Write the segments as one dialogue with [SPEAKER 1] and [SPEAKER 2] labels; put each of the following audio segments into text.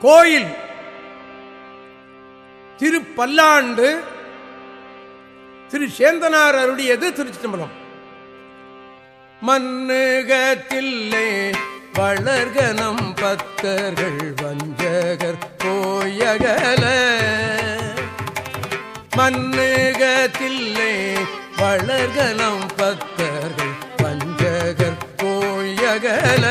[SPEAKER 1] கோயில் திருப்பல்லாண்டு திரு சேந்தனார் அருடையது திருச்சிதம்பரம் மன்னுகத்தில்லை வளர்கனம் பத்தர்கள் வஞ்சகர் போயகல மன்னுகத்தில்லை வளர்கனம் பத்தர்கள் வஞ்சகர் போயகல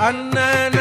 [SPEAKER 1] அன்னநடை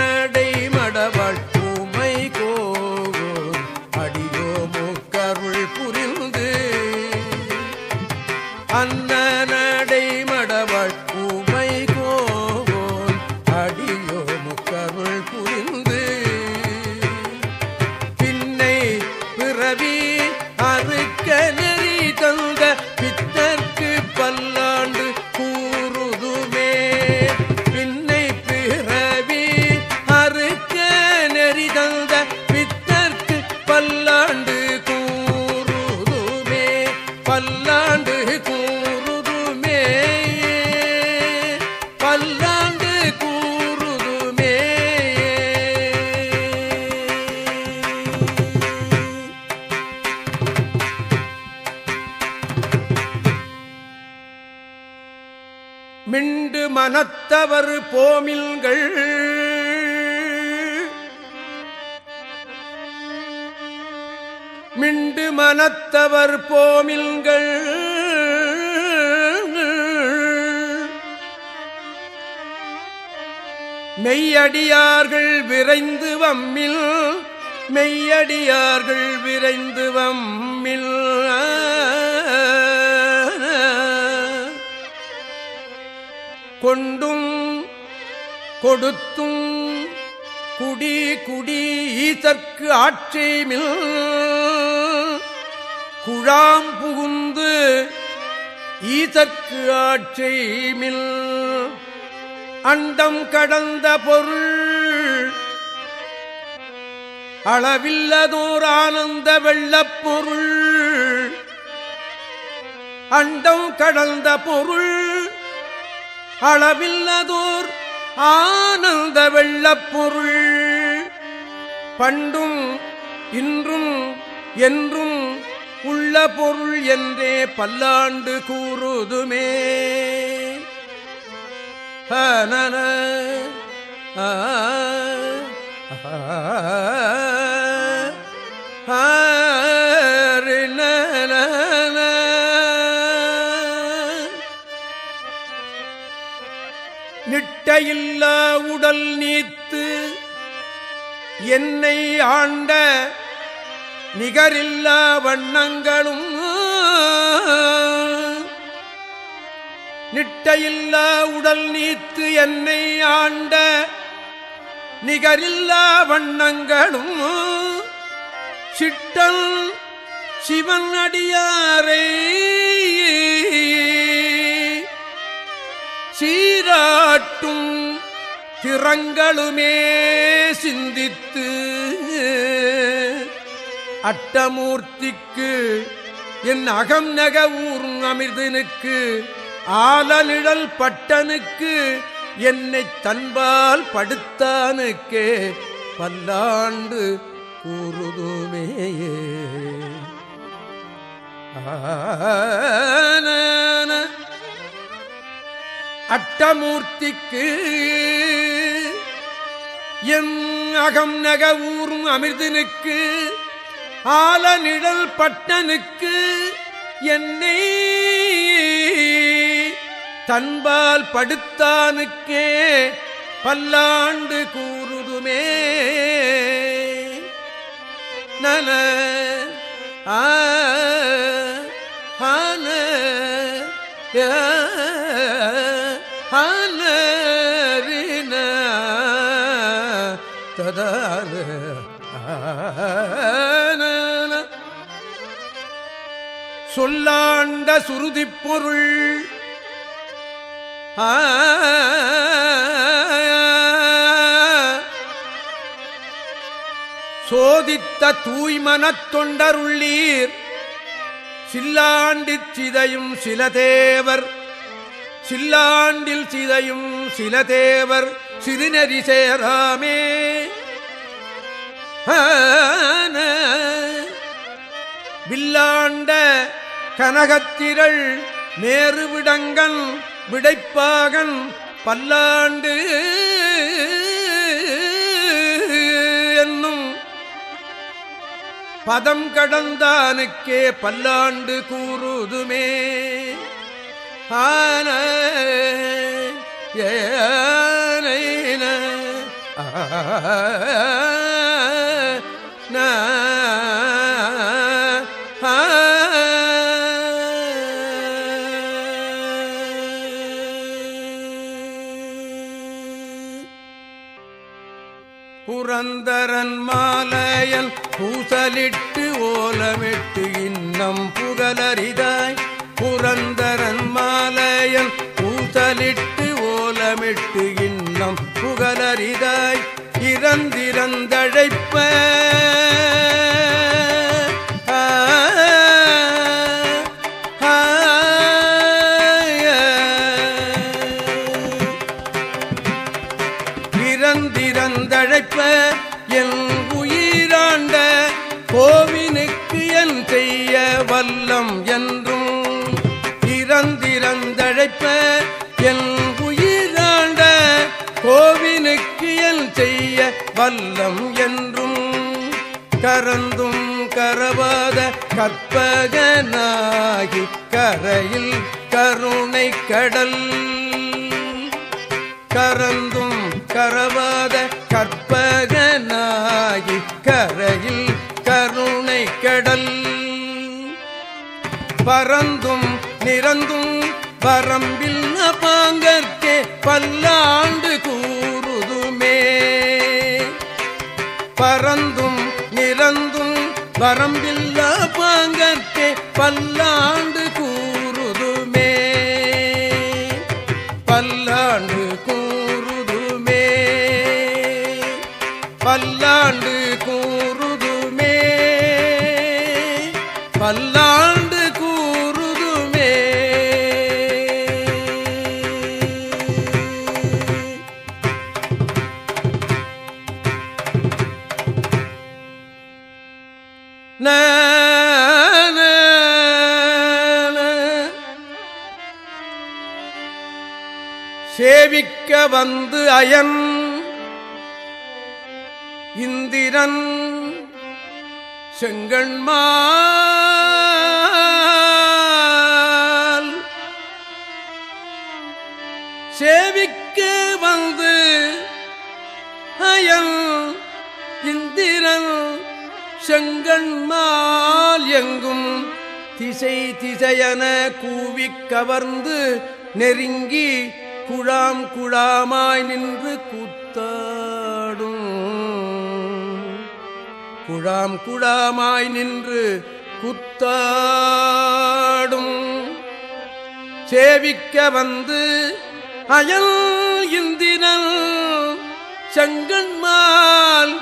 [SPEAKER 1] மிண்டு மனத்தவர் போமில்கள். மிண்டு மனத்தவர் போமில்கள். மெய்யடியார்கள் விரைந்து வம்மில் மெய்யடியார்கள் விரைந்து வம்மில். கொண்டும் கொடுத்தும் குடி குடி ஈசற்கு ஆட்சேமில் குழாம் புகுந்து ஈசற்கு ஆட்சேமில் அண்டம் கடந்த பொருள் அளவில்லதோர் ஆனந்த வெள்ளப் பொருள். அண்டம் கடந்த பொருள் அளவில்லதோர் ஆனந்த வெள்ளப்பொருள். பண்டும் இன்றும் என்றும் உள்ள பொருள் என்றே பல்லாண்டு கூறுதுமே. ஹனன ஆ, நிட்டையில்லா உடல் நீத்து என்னை ஆண்ட நிகரில்லா வண்ணங்களும் நிட்டையில்லா உடல் நீத்து என்னை ஆண்ட நிகரில்லா வண்ணங்களும் சிட்டன் சிவன் அடியாரே. காட்டும் திறங்களுமே சிந்தித்து அட்டமூர்த்திக்கு என் அகம் நக ஊரும் அமிர்தனுக்கு ஆலநிழல் பட்டனுக்கு என்னை தன்பால் படுத்தானுக்கே பல்லாண்டு கூறுதுமே ஆன அட்டமூர்த்திக்கு என் அகம் நக ஊரும் அமிர்தனுக்கு ஆலநிழல் பட்டனுக்கு என்னை தன்பால் படுத்தானுக்கே பல்லாண்டு கூறுதுமே. நல ஆ சொல்லாண்ட சுருதிப் பொருள் சோதித்த தூய்மனத் தொண்டருள்ளீர். சில்லாண்டிற் சிதையும் சில தேவர். சில்லாண்டில் சிதையும் சில தேவர். சிறுநெறி சேராமே. வில்லாண்ட கனகத்திரள் மேறுவிடங்கன் விடைப்பாகன் பல்லாண்டு என்னும் பதம் கடந்தானுக்கே பல்லாண்டு கூறுதுமே. ஆன ஏன ஆன புரந்தரன் மாலையன் பூசலிட்டு ஓலமிட்டு இன்னம் புகழறிதாய் புரந்தரன் மாலையன் பூசலிட்டு ஓலமிட்டு இன்னம் புகழறிதாய் இறந்திறந்தழைப்ப பிறந்திறந்தழைப்ப என் உயிராண்ட கோவினுக்கு என் செய்ய வல்லம் என்றும் இறந்திறந்தழைப்ப என் உயிராண்ட கோவினுக்கு என் செய்ய வல்லம் என்றும் கரந்தும் கரவாத கற்பகனாகி கரையில் கருணை கடல். கரந்தும் கரவாத கற்பகனாகி கரையில் கருணை கடல். பரந்தும் நிறந்தும் பரம்பில் பாங்கற்கே பல்லாண்டு கூறுதுமே. பரந்தும் நிறந்தும் வரம்பில்ல பாங்கற்கே பல்லாண்டு கூறுதுமே திசை திசையன கூவிக் கவர்ந்து நெருங்கி குழாம் குழாமாய் நின்று கூத்தாடும். குழாம் குழாமாய் நின்று குத்தாடும். சேவிக்க வந்து அயல் இந்தினல் செங்கன்மால்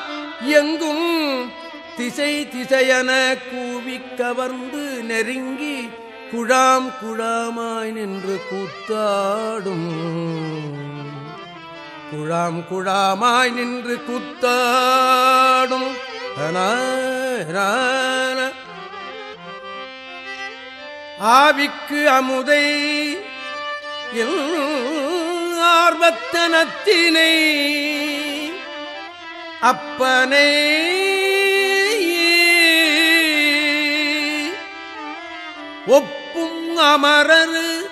[SPEAKER 1] எங்கும் திசை திசையன கூவிக் கவர்ந்து நெருங்கி குழாம் குழாமாய் நின்று கூத்தாடும். குழாம் குழாமாய் நின்று கூத்தாடும். ஆவிக்கு அமுதை ஆர்வத்தனத்தினை அப்பனை அமரர்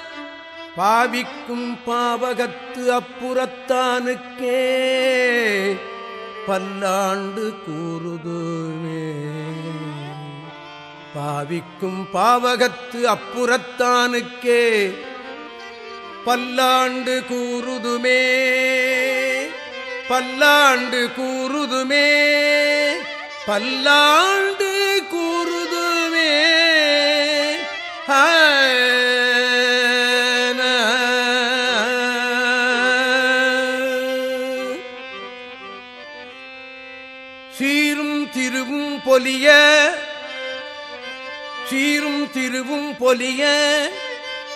[SPEAKER 1] பாவிக்கும் பாவகத்து அப்புறத்தானுக்கே பல்லாண்டு கூறுதுமே பாவிக்கும் பாவகத்து அப்புறத்தானுக்கே பல்லாண்டு கூறுதுமே. பல்லாண்டு கூறுதுமே. பல்லாண்டு சீரும் திருவும் பொலிய சீரும் திருவும் பொலிய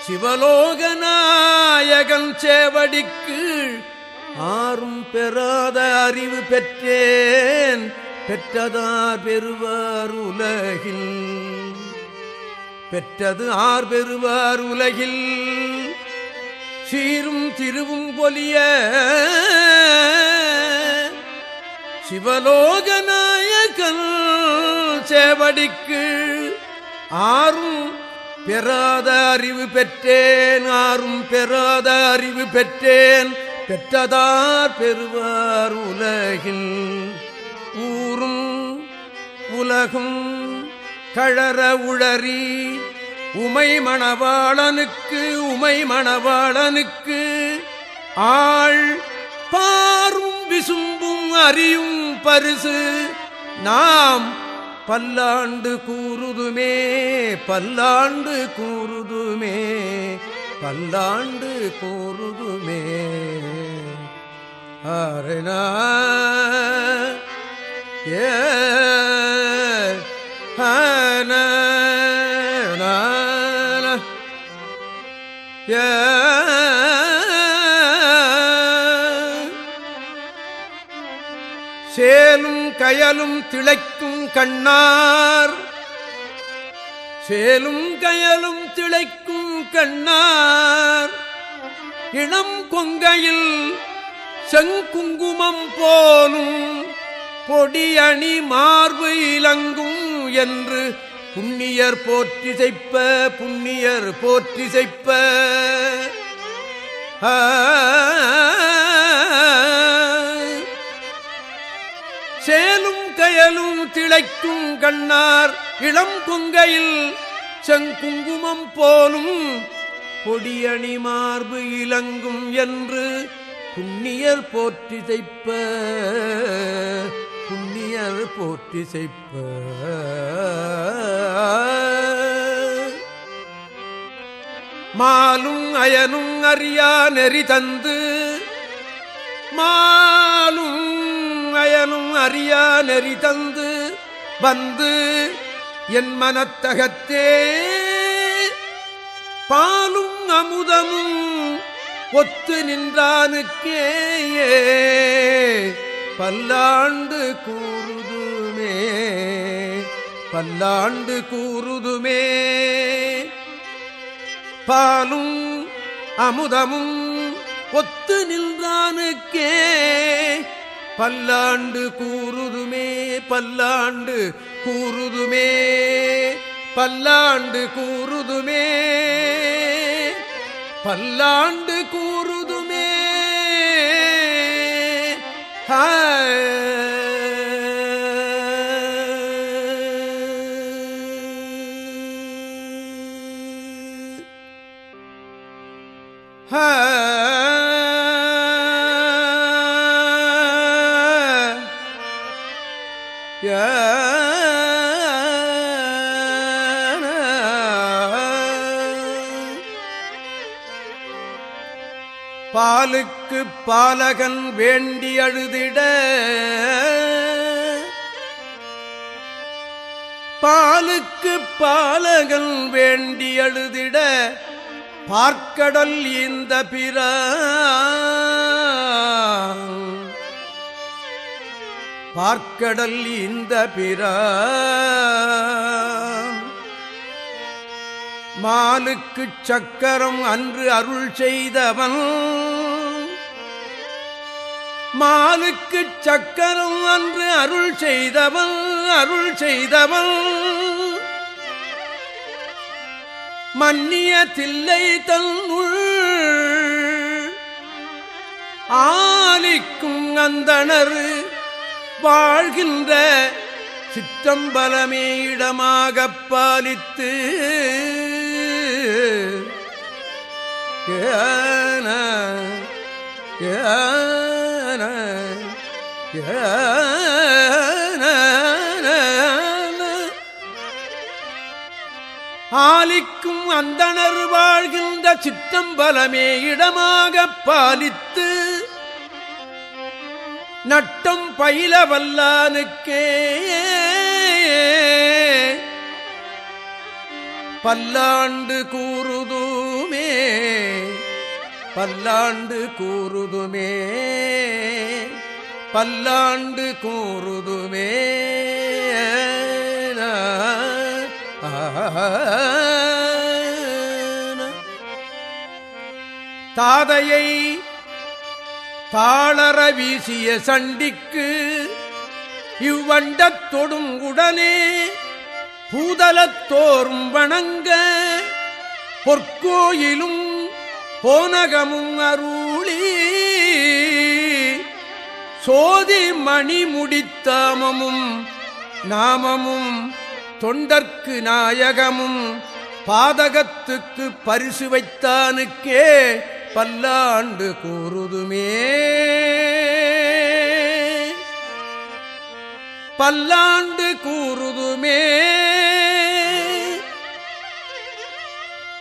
[SPEAKER 1] சிவலோக நாயகன் சேவடிக்கு ஆறும் பெறாத அறிவு பெற்றேன் பெற்றதார் பெறுவார் உலகில். பெற்றது ஆர் பெறுவார் உலகில். சீரும் திருவும் பொலிய சிவலோகநாயகன் சேவடிக்கு ஆறும் பெறாத அறிவு பெற்றேன் ஆறும் பெறாத அறிவு பெற்றேன் பெற்றதார் பெறுவார் உலகில். ஊரும் உலகும் கழற உளறி உமை மணவாளனுக்கு உமை மணவாளனுக்கு ஆள் பாரும் விசும்பும் அறியும் பரிசு நாம் பல்லாண்டு கூறுதுமே பல்லாண்டு கூறுதுமே பல்லாண்டு கூறுதுமே. அரணா ஏ சேலும் கயலும் திளைக்கும் கண்ணார். சேலும் கயலும் திளைக்கும் கண்ணார். இளம் கொங்கையில் செங்குங்குமம் போலும் பொடியணி மார்பு இலங்கும் என்று புண்ணியர் போற்றி செய்ப்ப புண்ணியர் போற்றி செய்ப்ப. சேலும் கயலும் திளைக்கும் கண்ணார் இளம் கொங்கையில் செங்குங்குமம் போலும் பொடியணி மார்பு இலங்கும் என்று புண்ணியர் போற்றி செய்ப்ப. புண்ணியர் போற்றி செய்ப்ப. மாலும் அயனும் அறியா நெறி தந்து. மாலும் அயனும் அறியா நெறி தந்து. வந்து என் மனத்தகத்தே. பாலும் அமுதமும் ஒத்து நின்றானுக்கே பல்லாண்டு கூறுதுமே. பல்லாண்டு கூறுதுமே. பாலும் அமுதமும் ஒத்து நின்றானுக்கே. பல்லாண்டு கூறுதுமே பல்லாண்டு கூறுதுமே. பல்லாண்டு கூறுதுமே. பல்லாண்டு கூறுதுமே. ஹ பாலகன் வேண்டி அழுதிட. பாலுக்கு பாலகன் வேண்டி அழுதிட. பார்க்கடல் இந்த பிற. பார்க்கடல் இந்த பிற. மாலுக்குச் சக்கரம் அன்று அருள் செய்தவன். மாலுக்கு சக்கரம் அன்று அருள் செய்தவன் அருள் செய்தவன் மன்னிய தில்லை தன்னுள் ஆலிக்கும் அந்தனர் வாழ்கின்ற சிற்றம்பலமே இடமாகப் பாலித்து ஏன ஏ ஆலிக்கும் அந்தனர் வாழ்கின்ற சிற்றம்பலமே இடமாக பாலித்து நட்டம் பயில வல்லானுக்கே. பல்லாண்டு கூறுதுமே பல்லாண்டு கூறுதுமே. பல்லாண்டு கூறுதுமே தாதையை தாளர வீசிய சண்டிக்கு இவ்வண்டத் தொடும் உடனே பூதலத்தோறும் வணங்க பொற்கோயிலும் போனகமும் அருள் சோதி மணி முடித்தாமமும் நாமமும் தொண்டர்க்கு நாயகமும் பாதகத்துக்கு பரிசு வைத்தானுக்கே பல்லாண்டு கூறுதுமே. பல்லாண்டு கூறுதுமே.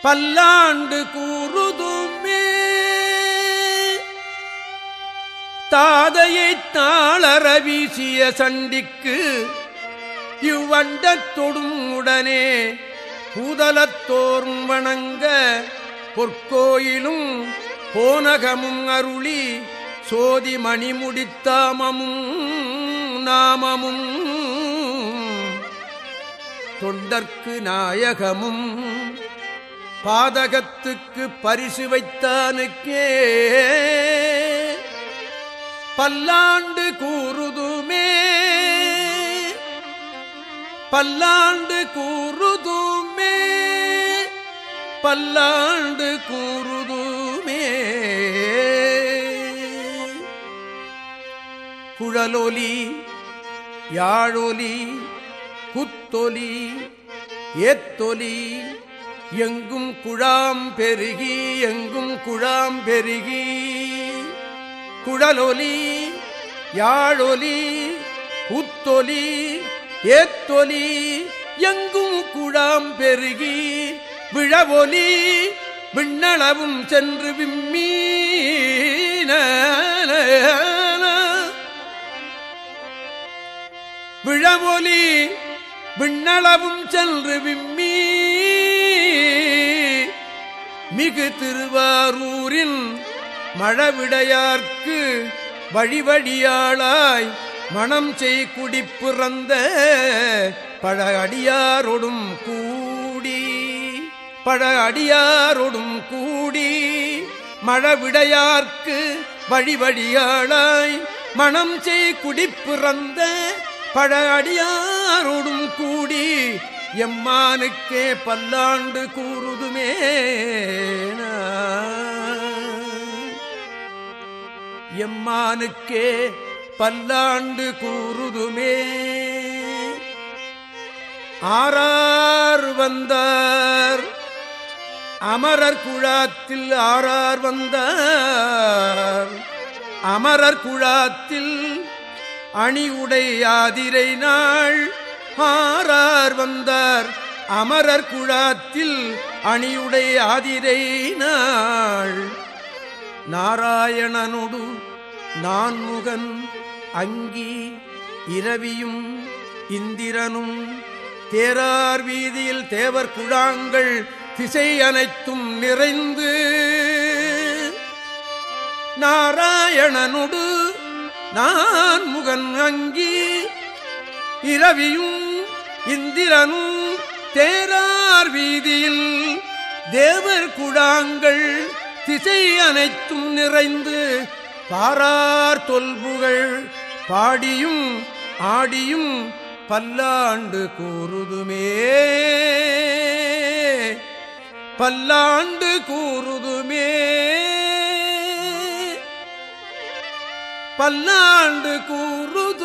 [SPEAKER 1] பல்லாண்டு கூ தாதையை தாளர வீசிய சண்டிக்கு இவ்வண்டத் தொடும் உடனே பூதலத்தோறும் வணங்க பொற்கோயிலும் போனகமும் அருளி சோதி மணிமுடித்தாமமும் நாமமும். தொண்டர்க்கு நாயகமும் பாதகத்துக்கு பரிசு வைத்தானுக்கே பல்லாண்டு கூறுதுமே. பல்லாண்டு கூறுதுமே. பல்லாண்டு கூறுதுமே. குழலொலி யாழொலி குத்தொலி ஏத்தொலி எங்கும் குழாம் பெருகி எங்கும் குழாம் பெருகி. குழலொலி யாழொலி குத்தொலி ஏத்தொலி எங்கும் குழாம் பெருகி விழவொலி விண்ணளவும் சென்று விம்மீன விழவொலி விண்ணளவும் சென்று விம்மீ மிகு திருவாரூரின் மழவிடையார்க்கு வழிவழியாளாய் மணம் செய் குடிப்புறந்த பழ அடியாரொடும் கூடி பழ அடியாரொடும் கூடி மழவிடையார்க்கு வழிவழியாளாய் மணம் செய் குடிப்புறந்த பழ அடியாரோடும் கூடி எம்மானுக்கே பல்லாண்டு கூறுதுமே எம்மானுக்கே பல்லாண்டு கூறுதுமே. ஆறார் வந்தார் அமரர் குழாத்தில் ஆறார் வந்தார். அமரர் குழாத்தில் அணி உடையாதிரை நாள் ஆறார் வந்தார் அமரர் குழாத்தில் அணியுடை ஆதிரை நாள். நாராயணனொடு நான்முகன் அங்கி இரவியும் இந்திரனும் தேரார் வீதியில் தேவர் குழாங்கள் திசை அனைத்தும் நிறைந்து நாராயணனொடு நான் முகன் அங்கி இரவியும் இந்திரனும் தேரார் வீதியில் தேவர் குழாங்கள் திசை அனைத்தும் நிறைந்து பாரார் தொல்புகள் பாடியும் ஆடியும் பல்லாண்டு கூறுதுமே. பல்லாண்டு கூறுதுமே. பல்லாண்டு கூறுதுமே.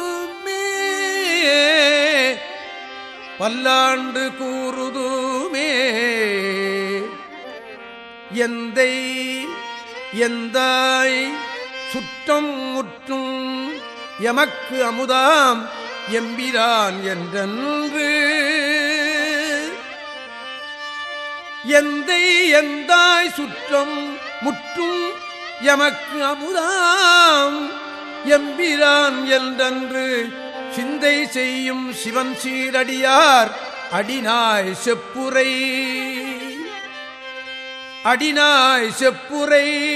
[SPEAKER 1] பல்லாண்டு கூறுதுமே. எந்தை எந்தாய் சுற்றம் முற்றும் எமக்கு அமுதாம் எம்பிரான் என்றன்று. எந்தை எந்தாய் சுற்றம் முற்றும் எமக்கு அமுதாம் எம்பிரான் என்றன்று. சிந்தை செய்யும் சிவன் சீரடியார் அடினாய் செப்புரை. அடினாய் செப்புரை.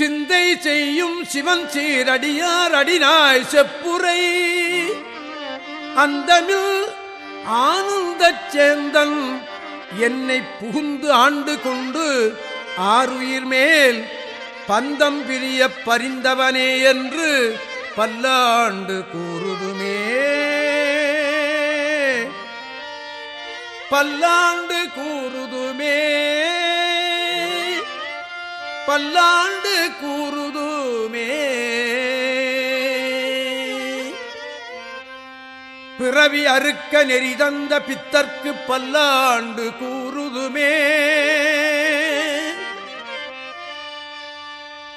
[SPEAKER 1] சிந்தை செய்யும் சிவன் சீரடியார் அடினாய் செப்புரை. அந்தமில் ஆனந்தச் சேந்தன் என்னை புகுந்து ஆண்டு கொண்டு ஆறுயிர் மேல் பந்தம் பிரிய பறிந்தவனே என்று பல்லாண்டு கூறுதுமே. பல்லாண்டு கூறுதுமே. பல்லாண்டு கூறுதுமே. பிறவி அறுக்க நெறிதந்த பித்தர்க்கு பல்லாண்டு கூறுதுமே.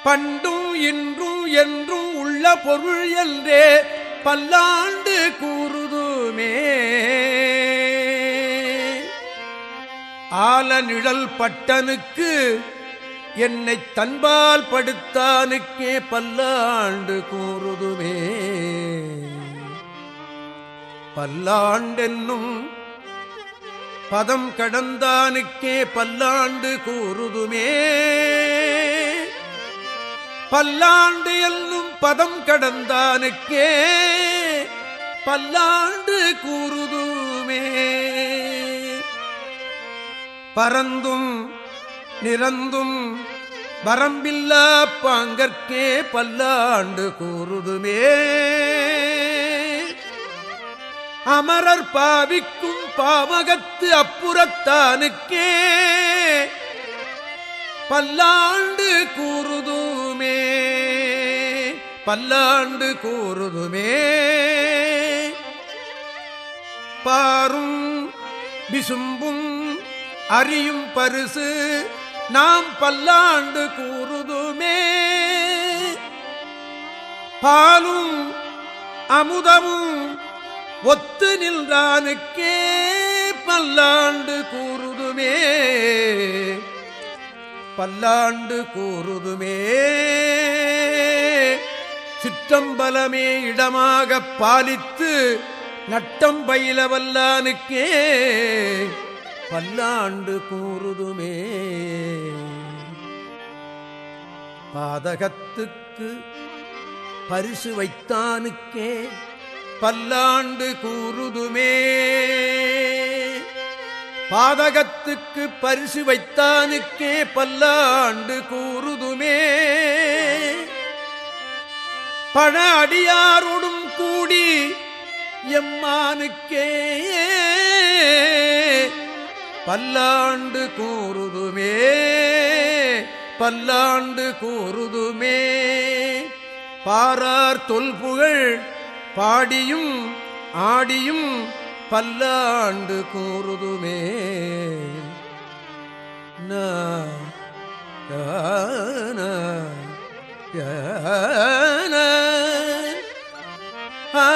[SPEAKER 1] பண்டும் இன்றும் என்றும் உள்ள பொருள் என்றே பல்லாண்டு கூறுதுமே. ஆல நிழல் பட்டனுக்கு என்னை தன்பால் படுத்தானுக்கே பல்லாண்டு கூறுதுமே பல்லாண்டென்னும் பதம் கடந்தானுக்கே பல்லாண்டு கூறுதுமே. பல்லாண்டு என்னும் பதம் கடந்தானுக்கே பல்லாண்டு கூறுதுமே. பரந்தும் நிரந்தும் வரம்பில்லா பாங்கற்கே பல்லாண்டு கூறுதுமே. அமரர் பாவிக்கும் பாவகத்து அப்புறத்தானுக்கே பல்லாண்டு கூறுதுமே. பல்லாண்டு கூறுதுமே. பாரும் விசும்பும் அறியும் பரிசு நாம் பல்லாண்டு கூறுதுமே. பாலும் அமுதமும் ஒத்து நின்றானுக்கே பல்லாண்டு கூறுதுமே. பல்லாண்டு கூறுதுமே. சிற்றம்பலமே இடமாக பாலித்து நட்டம் பயில வல்லானுக்கே பல்லாண்டு கூறுதுமே. பாதகத்துக்கு பரிசு வைத்தானுக்கே பல்லாண்டு கூறுதுமே. பாதகத்துக்கு பரிசு வைத்தானுக்கே பல்லாண்டு கூறுதுமே. பண அடியாரோடும் கூடி எம்மானுக்கே. பல்லாண்டு கூறுதுமே பல்லாண்டு கூறுதுமே. பாரார் தொல்புகழ் பாடியும் ஆடியும் பல்லாண்டு கூறுதுமே. ஆ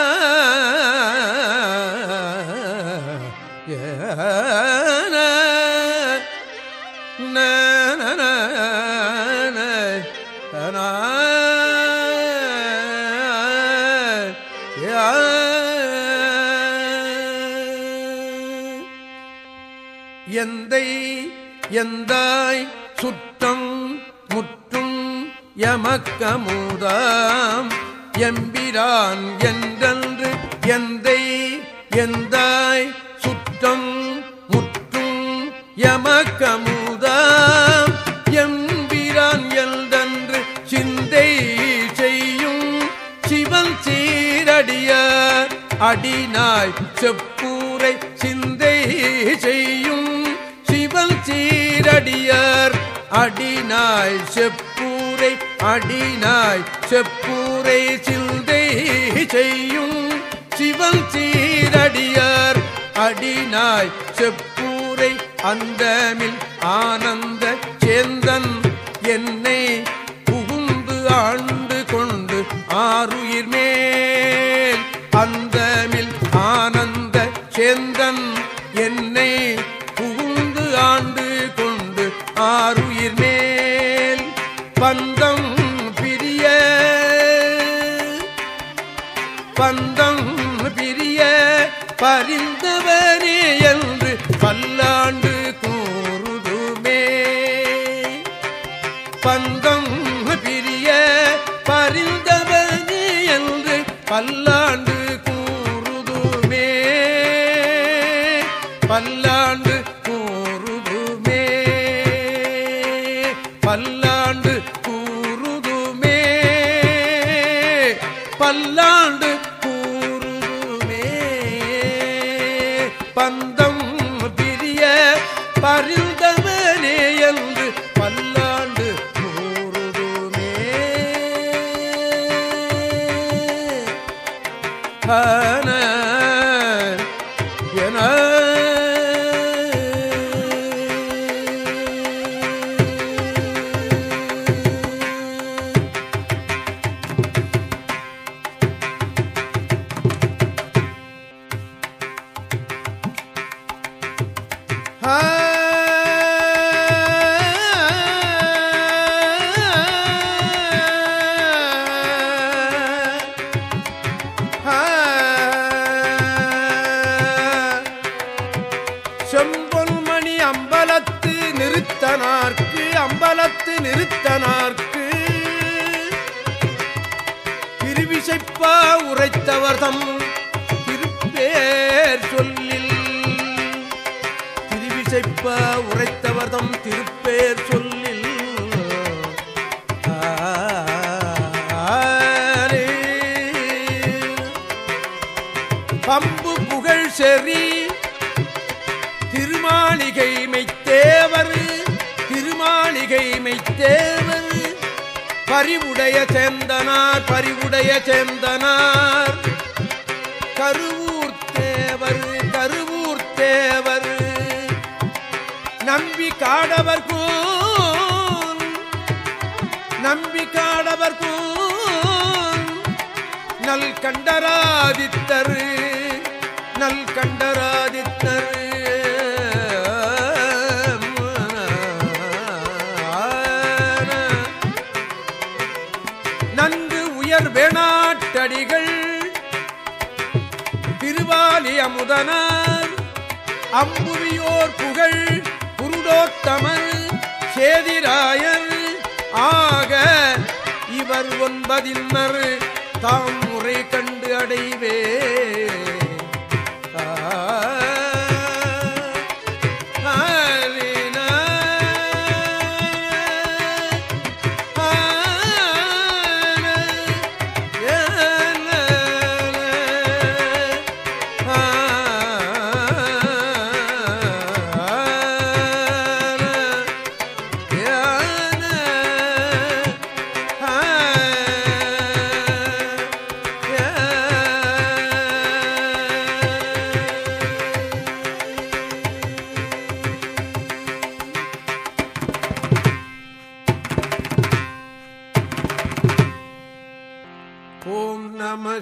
[SPEAKER 1] எமக்கமுதாம் எம்பிரான் என்றன்று எந்தை எந்தாய் சுற்றம் முற்றும் எமக்கமுதாம் எம்பிரான் என்றன்று சிந்தை செய்யும் சிவன் சீரடிய அடினாய் செப்பூரை சிந்தை செய்யும் சிவன் சீரடியார் அடினாய் செப்பூர் அடினாய் செப்பூரை சிந்தை செய்யும் சிவன் சீரடியார். அடினாய் செப்பூரை அந்தமில் ஆனந்த சேந்தன் என்னை புகுந்து ஆண்டு கொண்டு ஆறுயிர் மேல் பந்தம் பிரிய பரிந்தவரே என்று பல்லாண்டு கூறுதுமே. பந்தம் பிரிய பரிந்தவரே என்று பல்லாண்டு கூறுதுமே. பல்லாண்டு கூறுதுமே. பல்லாண்டு கூறுதுமே. பல்லாண்டு நிறுத்தனார்க்கு திருவிசைப்பா உரைத்தவர்தம் திருப்பேர் சொல்லில். திருவிசைப்பா பறிவுடைய சேந்தனார் பறிவுடைய சேந்தனார். கருவூர் தேவர் கருவூர் தேவர் நம்பி காடவர் கூன் நம்பி காடவர் நல் கண்டராதித்தரு நல் கண்டராதித்த உயர் வேணாட்டடிகள். திருவாலி அமுதனார் அம்புவியோர் புகழ் குருடோத்தமர் சேதிராயர். ஆக இவர் ஒன்பதின்னர் தாம் முறை கண்டு அடைவே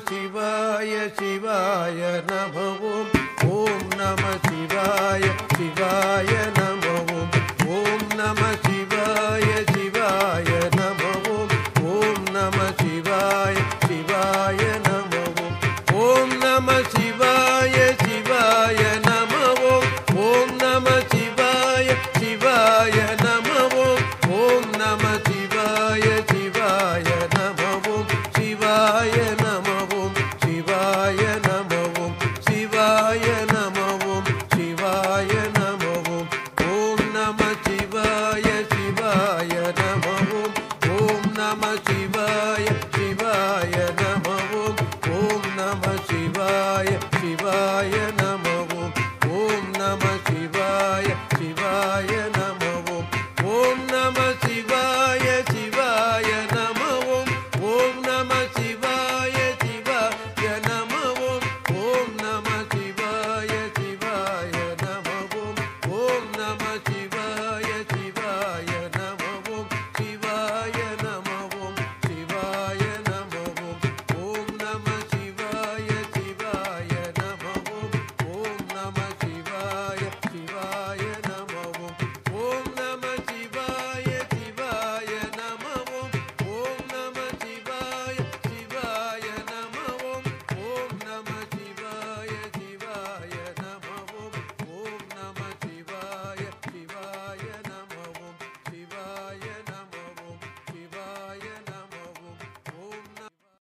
[SPEAKER 1] சிவாய சிவாய சிவாய